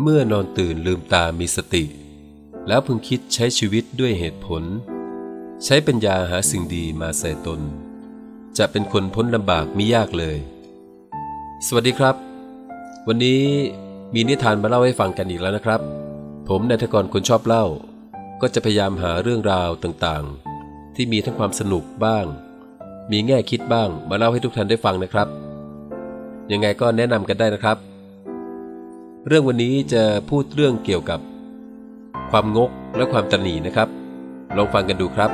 เมื่อนอนตื่นลืมตามีสติ แล้วพึงคิดใช้ชีวิตด้วยเหตุผล ใช้ปัญญาหาสิ่งดีมาใส่ตน จะเป็นคนพ้นลำบากไมิยากเลย สวัสดีครับ วันนี้มีนิทานมาเล่าให้ฟังกันอีกแล้วนะครับ ผมนายทกรคนชอบเล่า ก็จะพยายามหาเรื่องราวต่างๆ ที่มีทั้งความสนุกบ้าง มีแง่คิดบ้างมาเล่าให้ทุกท่านได้ฟังนะครับ ยังไงก็แนะนำกันได้นะครับ เรื่องวันนี้จะพูดเรื่องเกี่ยวกับ ความงกและความตะหนีนะครับ ลองฟังกันดูครับ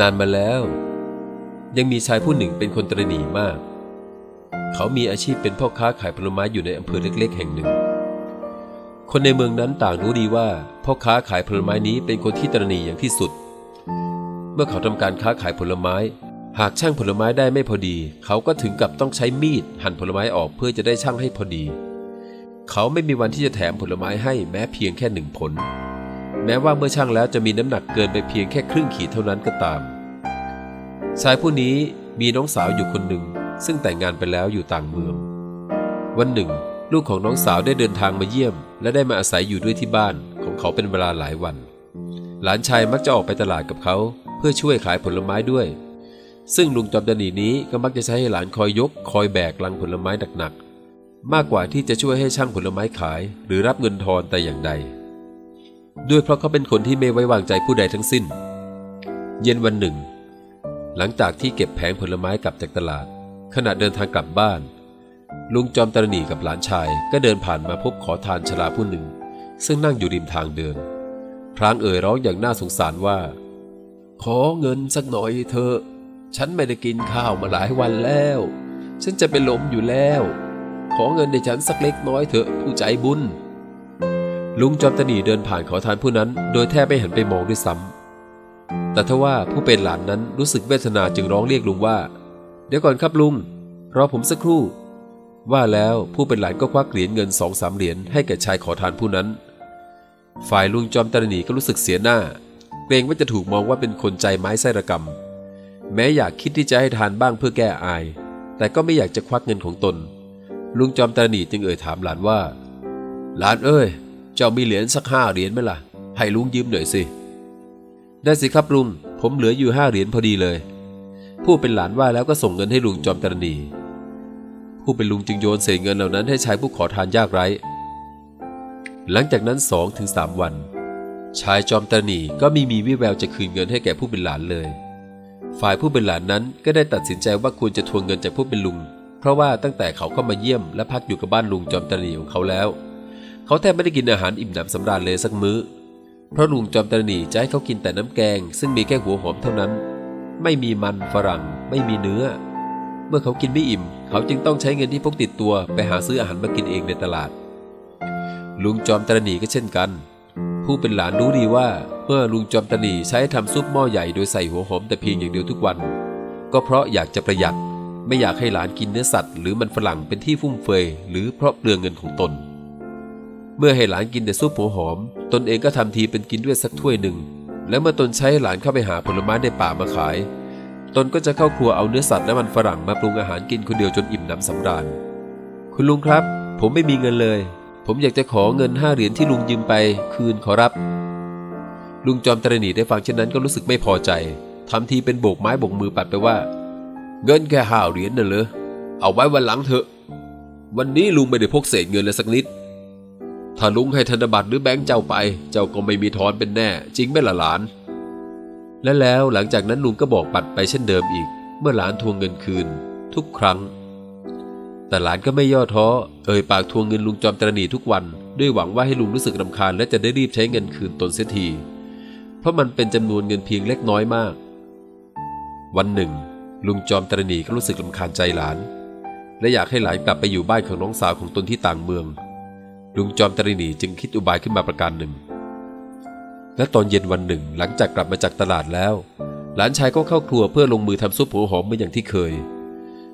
นานมาแล้ว ยังมีชายผู้หนึ่งเป็นคนตระหนีมาก เขามีอาชีพเป็นพ่อค้าขายผลไม้อยู่ในอำเภอเล็ก ๆ แห่งหนึ่ง คนในเมืองนั้นต่างรู้ดีว่าพ่อค้าขายผลไม้นี้เป็นคนที่ตระหนีอย่างที่สุด เมื่อเขาทำการค้าขายผลไม้ หากช่างผลไม้ได้ไม่พอดี เขาก็ถึงกับต้องใช้มีดหั่นผลไม้ออกเพื่อจะได้ช่างให้พอดี เขาไม่มีวันที่จะแถมผลไม้ให้แม้เพียงแค่หนึ่งผล แม้ว่าเมื่อช่างแล้วจะมีน้ำหนักเกินไปเพียงแค่ครึ่งขีดเท่านั้นก็ตาม ชายผู้นี้มีน้องสาวอยู่คนหนึ่ง ซึ่งแต่งงานไปแล้วอยู่ต่างเมือง วันหนึ่ง ลูกของน้องสาวได้เดินทางมาเยี่ยม และได้มาอาศัยอยู่ด้วยที่บ้านของเขาเป็นเวลาหลายวัน หลานชายมักจะออกไปตลาดกับเขาเพื่อช่วยขายผลไม้ด้วย ซึ่งลุงจอมตนีนี้ก็มักจะใช้ให้หลานคอยยก คอยแบกลังผลไม้หนัก มากกว่าที่จะช่วยให้ช่างผลไม้ขาย หรือรับเงินทอนแต่อย่างใด ด้วยเพราะเขาเป็นคนที่ไม่ไว้วางใจผู้ใดทั้งสิ้น เย็นวันหนึ่ง หลังจากที่เก็บแผงผลไม้กลับจากตลาด ขณะเดินทางกลับบ้าน ลุงจอมตรณีกับหลานชายก็เดินผ่านมาพบขอทานชราผู้หนึ่ง ซึ่งนั่งอยู่ริมทางเดินพรางเอ่ยร้องอย่างน่าสงสารว่า ขอเงินสักหน่อยเถอะฉันไม่ได้กินข้าวมาหลายวันแล้ว ฉันจะเป็นลมอยู่แล้ว ขอเงินในฉันสักเล็กน้อยเถอะผู้ใจบุญ ลุงจอมตนีเดินผ่านขอทานผู้นั้น โดยแทบไม่หันไปมองด้วยซ้ำแต่ทว่าผู้เป็นหลานนั้นรู้สึกเวทนาจึงร้องเรียกลุงว่า เดี๋ยวก่อนครับลุงรอผมสักครู่ ว่าแล้วผู้เป็นหลานก็ควักเหรียญเงินสองสามเหรียญให้แก่ชายขอทานผู้นั้น ฝ่ายลุงจอมตรณีก็รู้สึกเสียหน้าเกรงว่าจะถูกมองว่าเป็นคนใจไม้ไส้ระกำแม้อยากคิดที่จะให้ทานบ้างเพื่อแก้อาย แต่ก็ไม่อยากจะควักเงินของตน ลุงจอมตรณีจึงเอ่ยถามหลานว่า หลานเอ้ย เจ้ามีเหรียญสักห้าเหรียญไหมล่ะ ให้ลุงยืมหน่อยสิ ได้สิครับลุง ผมเหลืออยู่ห้าเหรียญพอดีเลย ผู้เป็นหลานว่าแล้วก็ส่งเงินให้ลุงจอมตรณีผู้เป็นลุงจึงโยนเศษเงินเหล่านั้นให้ชายผู้ขอทานยากไร้ หลังจากนั้นสองถึงสามวัน ชายจอมตรณีก็ไม่มีวิแววจะคืนเงินให้แก่ผู้เป็นหลานเลย ฝ่ายผู้เป็นหลานนั้นก็ได้ตัดสินใจว่าควรจะทวงเงินจากผู้เป็นลุง เพราะว่าตั้งแต่เขาเข้ามาเยี่ยมและพักอยู่กับบ้านลุงจอมตรณีของเขาแล้ว เขาแทบไม่ได้กินอาหารอิ่มหนำสำราญเลยสักมื้อ เพราะลุงจอมตรณีจะให้เขากินแต่น้ำแกง ซึ่งมีแค่หัวหอมเท่านั้น ไม่มีมันฝรั่ง ไม่มีเนื้อ เมื่อเขากินไม่อิ่ม เขาจึงต้องใช้เงินที่พกติดตัวไปหาซื้ออาหารมากินเองในตลาด ลุงจอมตรณีก็เช่นกัน ผู้เป็นหลานรู้ดีว่าเมื่อลุงจอมตรณีใช้ทำซุปหม้อใหญ่โดยใส่หัวหอมแต่เพียงอย่างเดียวทุกวัน ก็เพราะอยากจะประหยัด ไม่อยากให้หลานกินเนื้อสัตว์หรือมันฝรั่งเป็นที่ฟุ่มเฟือยหรือเพราะเปลืองเงินของตน เมื่อให้หลานกินแต่ซุปหัวหอม ตนเองก็ทำทีเป็นกินด้วยสักถ้วยหนึ่ง แล้วเมื่อตนใช้ให้หลานเข้าไปหาผลไม้ในป่ามาขาย ตนก็จะเข้าครัวเอาเนื้อสัตว์และมันฝรั่งมาปรุงอาหารกินคนเดียวจนอิ่มหนำสำราญ คุณลุงครับ ผมไม่มีเงินเลย ผมอยากจะขอเงินห้าเหรียญที่ลุงยืมไป คืนขอรับ ลุงจอมตรณีได้ฟังเช่นนั้นก็รู้สึกไม่พอใจทำทีเป็นโบกไม้โบกมือปัดไปว่า เงินแค่ห้าเหรียญน่ะเหรอเอาไว้วันหลังเถอะ วันนี้ลุงไม่ได้พกเศษเงินเลยสักนิด ถ้าลุงให้ธนบัตรหรือแบงค์เจ้าไป เจ้าก็ไม่มีทอนเป็นแน่ จริงไหมล่ะหลาน และแล้วหลังจากนั้นลุงก็บอกปัดไปเช่นเดิมอีก เมื่อหลานทวงเงินคืน ทุกครั้ง แต่หลานก็ไม่ย่อท้อ เอ่ยปากทวงเงินลุงจอมตรณีทุกวัน ด้วยหวังว่าให้ลุงรู้สึกรำคาญและจะได้รีบใช้เงินคืนตนเสียที เพราะมันเป็นจำนวนเงินเพียงเล็กน้อยมาก วันหนึ่ง ลุงจอมตรณีก็รู้สึกรำคาญใจหลาน และอยากให้หลานกลับไปอยู่บ้านของน้องสาวของตนที่ต่างเมือง ลุงจอมตรณีจึงคิดอุบายขึ้นมาประการหนึ่ง และตอนเย็นวันหนึ่งหลังจากกลับมาจากตลาดแล้ว หลานชายก็เข้าครัวเพื่อลงมือทำซุปหัวหอมเหมือนอย่างที่เคย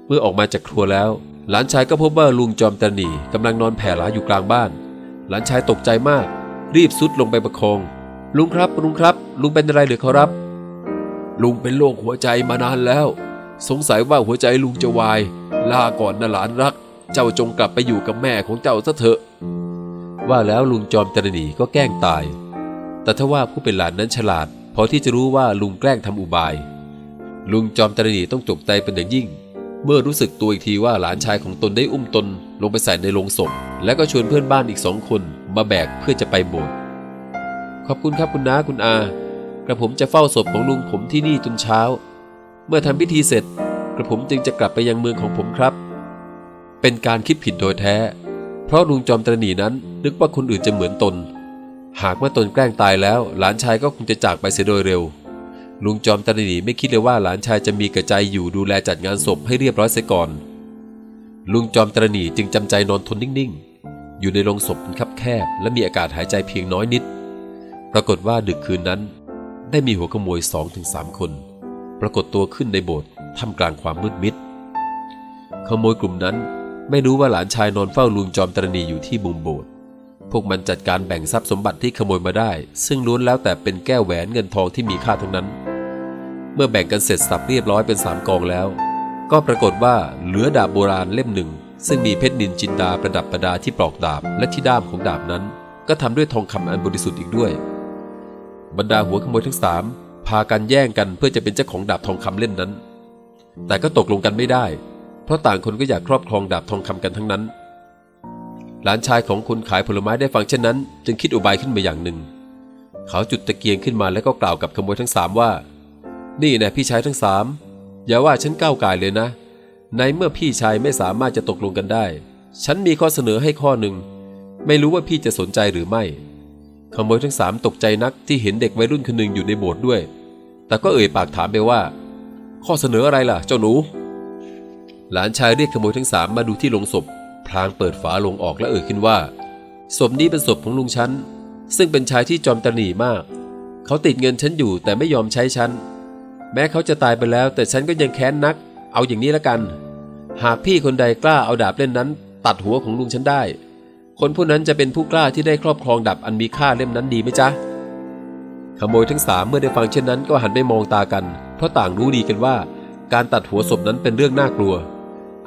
เมื่อออกมาจากครัวแล้ว หลานชายก็พบว่าลุงจอมตรณีกำลังนอนแผ่หลาอยู่กลางบ้าน หลานชายตกใจมาก รีบซุดลงไปประคอง ลุงครับลุงครับ ลุงเป็นอะไรหรือขอรับลุงเป็นโรคหัวใจมานานแล้ว สงสัยว่าหัวใจลุงจะวาย ลาก่อนนะหลานรัก เจ้าจงกลับไปอยู่กับแม่ของเจ้าซะเถอะ ว่าแล้วลุงจอมตรณีก็แกล้งตาย แต่ถ้าว่าผู้เป็นหลานนั้นฉลาด พอที่จะรู้ว่าลุงแกล้งทำอุบาย ลุงจอมตรณีต้องตกใจเป็นอย่างยิ่ง เมื่อรู้สึกตัวอีกทีว่าหลานชายของตนได้อุ้มตน ลงไปใส่ในโลงศพ และก็ชวนเพื่อนบ้านอีกสองคนมาแบกเพื่อจะไปโบสถ์ขอบคุณครับคุณน้าคุณอา กระผมจะเฝ้าศพของลุงผมที่นี่จนเช้า เมื่อทำพิธีเสร็จ กระผมจึงจะกลับไปยังเมืองของผมครับ เป็นการคิดผิดโดยแท้ เพราะลุงจอมตรณีนั้นนึกว่าคนอื่นจะเหมือนตน หากเมื่อตนแกล้งตายแล้ว หลานชายก็คงจะจากไปเสียโดยเร็ว ลุงจอมตรณีไม่คิดเลยว่าหลานชายจะมีกระใจอยู่ดูแลจัดงานศพให้เรียบร้อยเสียก่อน ลุงจอมตรณีจึงจำใจนอนทนนิ่งๆ อยู่ในโรงศพคับแคบ และมีอากาศหายใจเพียงน้อยนิด ปรากฏว่าดึกคืนนั้น ได้มีหัวขโมยสองถึงสามคน ปรากฏตัวขึ้นในโบสถ์ท่ามกลางความมืดมิดขโมยกลุ่มนั้นไม่รู้ว่าหลานชายนอนเฝ้าลุงจอมตรณีอยู่ที่มุมโบสถ์พวกมันจัดการแบ่งทรัพย์สมบัติที่ขโมยมาได้ ซึ่งล้วนแล้วแต่เป็นแก้วแหวนเงินทองที่มีค่าทั้งนั้น เมื่อแบ่งกันเสร็จสับเรียบร้อยเป็นสามกองแล้ว ก็ปรากฏว่าเหลือดาบโบราณเล่มหนึ่ง ซึ่งมีเพชรนินจินดาประดับประดาที่ปลอกดาบและที่ด้ามของดาบนั้น ก็ทำด้วยทองคำอันบริสุทธิ์อีกด้วย บรรดาหัวขโมยทั้งสาม พากันแย่งกันเพื่อจะเป็นเจ้าของดาบทองคำเล่มนั้น แต่ก็ตกลงกันไม่ได้ เพราะต่างคนก็อยากครอบครองดาบทองคำกันทั้งนั้น หลานชายของคนขายผลไม้ได้ฟังเช่นนั้น จึงคิดอุบายขึ้นมาอย่างหนึ่ง เขาจุดตะเกียงขึ้นมาแล้วก็กล่าวกับขโมยทั้งสามว่า นี่นะพี่ชายทั้งสามอย่าว่าฉันก้าวไก่เลยนะ ในเมื่อพี่ชายไม่สามารถจะตกลงกันได้ ฉันมีข้อเสนอให้ข้อหนึ่ง ไม่รู้ว่าพี่จะสนใจหรือไม่ขโมยทั้งสามตกใจนักที่เห็นเด็กวัยรุ่นคนหนึ่งอยู่ในโบสถ์ด้วย แต่ก็เอ่ยปากถามไปว่า ข้อเสนออะไรล่ะ เจ้าหนู หลานชายเรียกขโมยทั้งสามมาดูที่โลงศพ พลางเปิดฝาลงออกและเอ่ยขึ้นว่า ศพนี้เป็นศพของลุงฉันซึ่งเป็นชายที่จอมตระหนี่มาก เขาติดเงินฉันอยู่แต่ไม่ยอมใช้ฉัน แม้เขาจะตายไปแล้ว แต่ฉันก็ยังแค้นนัก เอาอย่างนี้ละกัน หากพี่คนใดกล้าเอาดาบเล่นนั้น ตัดหัวของลุงฉันได้ คนผู้นั้นจะเป็นผู้กล้าที่ได้ครอบครองดาบอันมีค่าเล่มนั้นดีไหมจ๊ะ ขโมยทั้งสามเมื่อได้ฟังเช่นนั้นก็หันไปมองตากัน เพราะต่างรู้ดีกันว่า การตัดหัวศพนั้นเป็นเรื่องน่ากลัว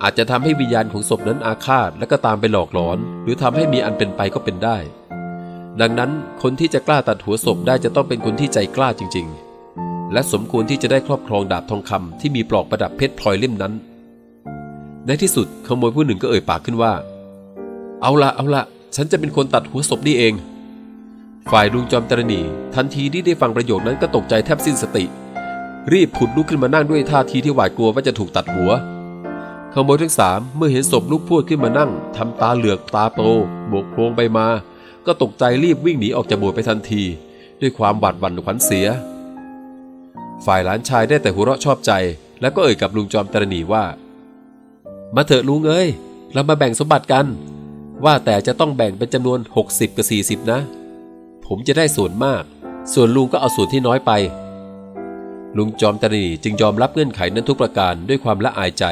อาจจะทำให้วิญญาณของศพนั้นอาฆาตและก็ตามไปหลอกหลอน หรือทำให้มีอันเป็นไปก็เป็นได้ ดังนั้นคนที่จะกล้าตัดหัวศพได้จะต้องเป็นคนที่ใจกล้าจริง ๆ และสมควรที่จะได้ครอบครองดาบทองคำที่มีปลอกประดับเพชรพลอยเล่มนั้น ในที่สุดขโมยผู้หนึ่งก็เอ่ยปากขึ้นว่า เอาละเอาละฉันจะเป็นคนตัดหัวศพนี่เอง ฝ่ายลุงจอมตรณีทันทีที่ได้ฟังประโยคนั้นก็ตกใจแทบสิ้นสติ รีบผุดลุกขึ้นมานั่งด้วยท่าทีที่หวาดกลัวว่าจะถูกตัดหัวขโมยทั้งสามเมื่อเห็นศพลูกพูดขึ้นมานั่งทำตาเหลือกตาโตโบกโพรงไปมา ก็ตกใจรีบวิ่งหนีออกจากโบสถ์ไปทันที ด้วยความหวาดหวั่นขวัญเสีย ฝ่ายหลานชายได้แต่หัวเราะชอบใจ แล้วก็เอ่ยกับลุงจอมตรณีว่า มาเถอะลุงเอ้ยเรามาแบ่งสมบัติกัน ว่าแต่จะต้องแบ่งเป็นจำนวน 60 กับ 40 นะ ผมจะได้ส่วนมาก ส่วนลุงก็เอาส่วนที่น้อยไป ลุงจอมตรีจึงยอมรับเงื่อนไขนั้นทุกประการด้วยความละอายใจ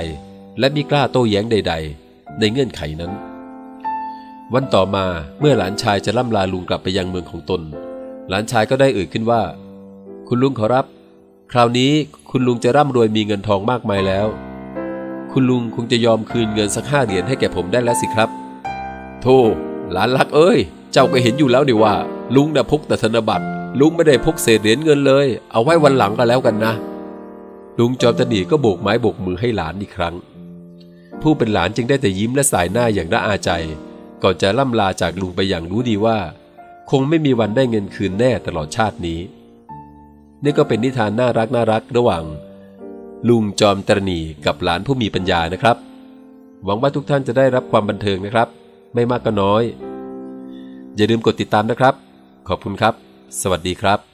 และมิกล้าโต้แย้งใด ๆ ในเงื่อนไขนั้น วันต่อมาเมื่อหลานชายจะล่ำลาลุงกลับไปยังเมืองของตน หลานชายก็ได้เอ่ยขึ้นว่า คุณลุงขอรับ คราวนี้คุณลุงจะร่ำรวยมีเงินทองมากมายแล้ว คุณลุงคงจะยอมคืนเงินสักห้าเหรียญให้แก่ผมได้แล้วสิครับ โธ่หลานรักเอ้ย เจ้าก็เห็นอยู่แล้วนี่ว่า ลุงน่ะพกแต่ธนบัตรลุงไม่ได้พกเศษเหรียญเงินเลย เอาไว้วันหลังก็แล้วกันนะ ลุงจอมตนีก็โบกไม้โบกมือให้หลานอีกครั้ง ผู้เป็นหลานจึงได้แต่ยิ้มและสายหน้าอย่างน่าอาใจ ก่อนจะล่ำลาจากลุงไปอย่างรู้ดีว่า คงไม่มีวันได้เงินคืนแน่ตลอดชาตินี้ นี่ก็เป็นนิทานน่ารักน่ารักระหว่าง ลุงจอมตรณีกับหลานผู้มีปัญญานะครับ หวังว่าทุกท่านจะได้รับความบันเทิงนะครับ ไม่มากก็น้อย อย่าลืมกดติดตามนะครับ ขอบคุณครับ สวัสดีครับ